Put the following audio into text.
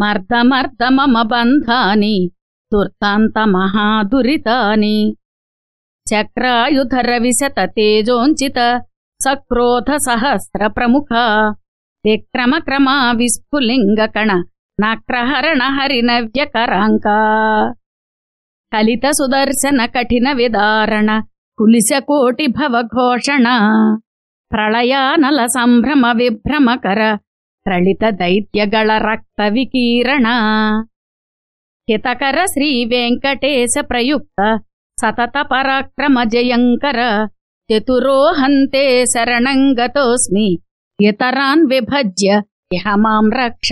మర్దమర్ద మమ బంధాని దుర్తాంతమహాదురితాని చక్రాయుధర విశత తేజోంచిత సక్రోధ సహస్ర ప్రముఖ విక్రమ క్రమా విస్ఫులింగకణ నక్రహరణ హరినవ్యకరాంక కలిత సుదర్శన కఠిన విదారణ కులిశకోటి భవఘోషణ ప్రళయానల సంభ్రమ విభ్రమకర ప్రళిత దైత్యగళ రక్త వికీరణ హితకర శ్రీ వెంకటేశ ప్రయుక్త సతత పరాక్రమ జయంకర చతురోహంతే శరణంగతోస్మి ఇతరాన్ విభజ్య ఇహ మాం రక్ష